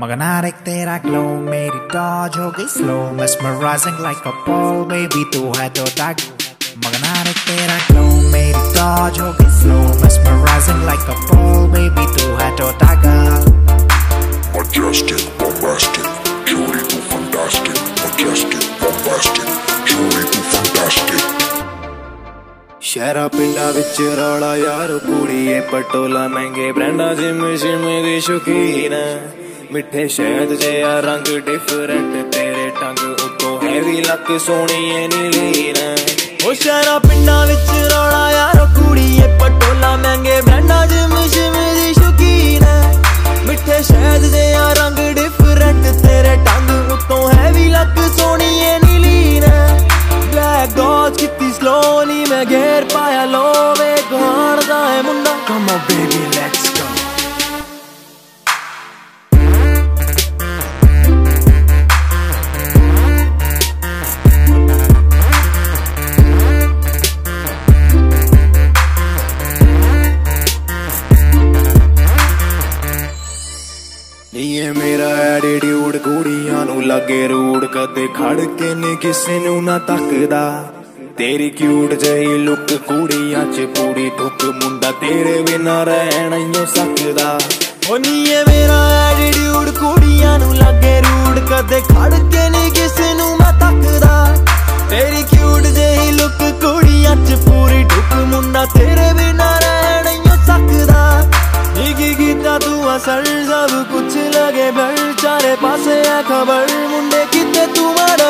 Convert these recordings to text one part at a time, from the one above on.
Magnetic तेरा glow मेरी Dodge हो गई slow mesmerizing like a ball baby तू है तो tag Magnetic तेरा ग्लो मेरी डॉज हो गई slow mesmerizing like a ball baby तू है तो tag Majestic, bombastic, truly too fantastic. Majestic, bombastic, truly too fantastic. ਸ਼ਹਿਰਾ ਪਿੰਡਾਂ ਵਿੱਚ ਰੌਲਾ ਯਾਰ ਕੁੜੀਏ ਪਟੋਲਾ ਮਹਿੰਗੇ ਬ੍ਰਾਂਡਾਂ ਜਿਮ ਜਿਮ ਦੀ ਸ਼ੁਕੀਨ ਮਿੱਠੇ ਸ਼ਹਿਦ ਜਿਹਾ ਰੰਗ ਡਿਫਰੈਂਟ ਤੇਰੇ ਟੰਗ ਉਤੋਂ ਹੈਵੀ ਲੱਕ ਸੋਹਣੀਏ ਨੀਲੀਨ। ਉਹ ਸ਼ਹਿਰਾਂ ਪਿੰਡਾਂ ਵਿੱਚ ਰੌਲਾ ਯਾਰ ਕੁੜੀਏ, ਪਟੋਲਾ, ਮਹਿੰਗੇ ਬ੍ਰਾਂਡਾਂ, ਜਿਮ ਜਿਮ ਦੀ ਸ਼ੁਕੀਨ। ਮਿੱਠੇ ਸ਼ਹਿਦ ਜਿਹਾ ਐਟੀਟਿਊਡ ਕੁੜੀਆਂ ਨੂੰ ਲੱਗੇ ਰੂੜ ਕਦੇ ਖੜ ਕੇ ਨੀ ਕਿਸੇ ਨੂੰ ਨਾ ਤੱਕਦਾ। ਤੇਰੀ ਕਿਊਟ ਜਹੀ ਲੁੱਕ ਕੁੜੀਆਂ 'ਚ ਪੂਰੀ ਠੁੱਕ ਮੁੰਡਾ ਤੇਰੇ ਬਿਨਾ ਰਹਿ ਨਹੀਂ ਸਕਦਾ। ਓ ਨੀ ਇਹ ਮੇਰਾ ਐਟੀਟਿਊਡ ਕੁੜੀਆਂ ਨੂੰ ਲੱਗੇ ਰੂੜ ਕਦੇ ਖੜ ਕੇ ਨੀ ਕਿਸੇ ਨੂੰ ਨਾ ਤੱਕਦਾ। ना खबर मुंडे कितने तुम्हारा?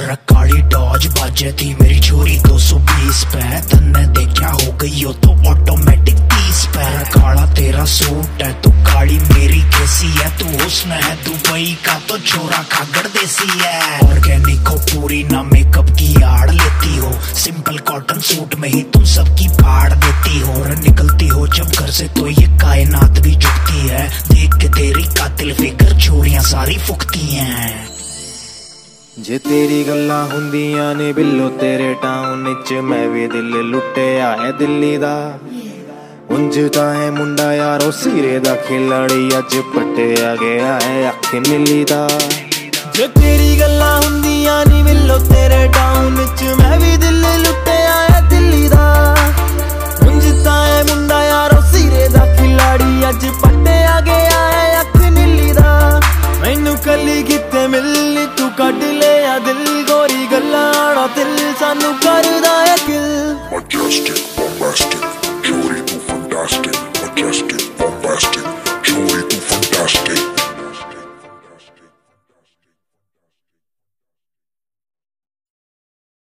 रकाड़ी डॉज बाजे थी मेरी छोरी 220 पे। तन्ने देखा हो गई हो तो ऑटोमेटिक 30 पे। काला तेरा सूट है तो काली मेरी कैसी है। तू हुस्न है, दुबई का तो छोरा खागर देसी है। ऑर्गेनिक हो, पूरी ना मेकअप की आड़ लेती हो। सिंपल कॉटन सूट में ही तुम सबकी फाड़ देती हो। और निकलती हो जब घर से तो ये ਸਾਰੀ ਫੁਕਤੀਆਂ ਜੇ ਤੇਰੀ ਗੱਲਾਂ ਹੁੰਦੀਆਂ ਨੇ ਬਿੱਲੋ, ਤੇਰੇ ਟਾਊਨ ਵਿੱਚ ਮੈਂ ਵੀ ਦਿਲ ਲੁੱਟਿਆ ਹੈ ਦਿੱਲੀ ਦਾ। ਉਂਝ ਤਾਂ ਹੈ ਮੁੰਡਾ ਯਾਰ ਉਹ ਸਿਰੇ ਦਾ ਖਿਲਾੜੀ ਅੱਜ ਪਟਿਆ ਗਿਆ ਹੈ ਅੱਖ ਮਿਲੀ ਦਾ। ਜੇ ਤੇਰੀ ਗੱਲਾਂ ਹੁੰਦੀਆਂ ਨਹੀਂ ਬਿੱਲੋ ਦਿਲ ਸਾਨੂੰ ਕਰਦਾ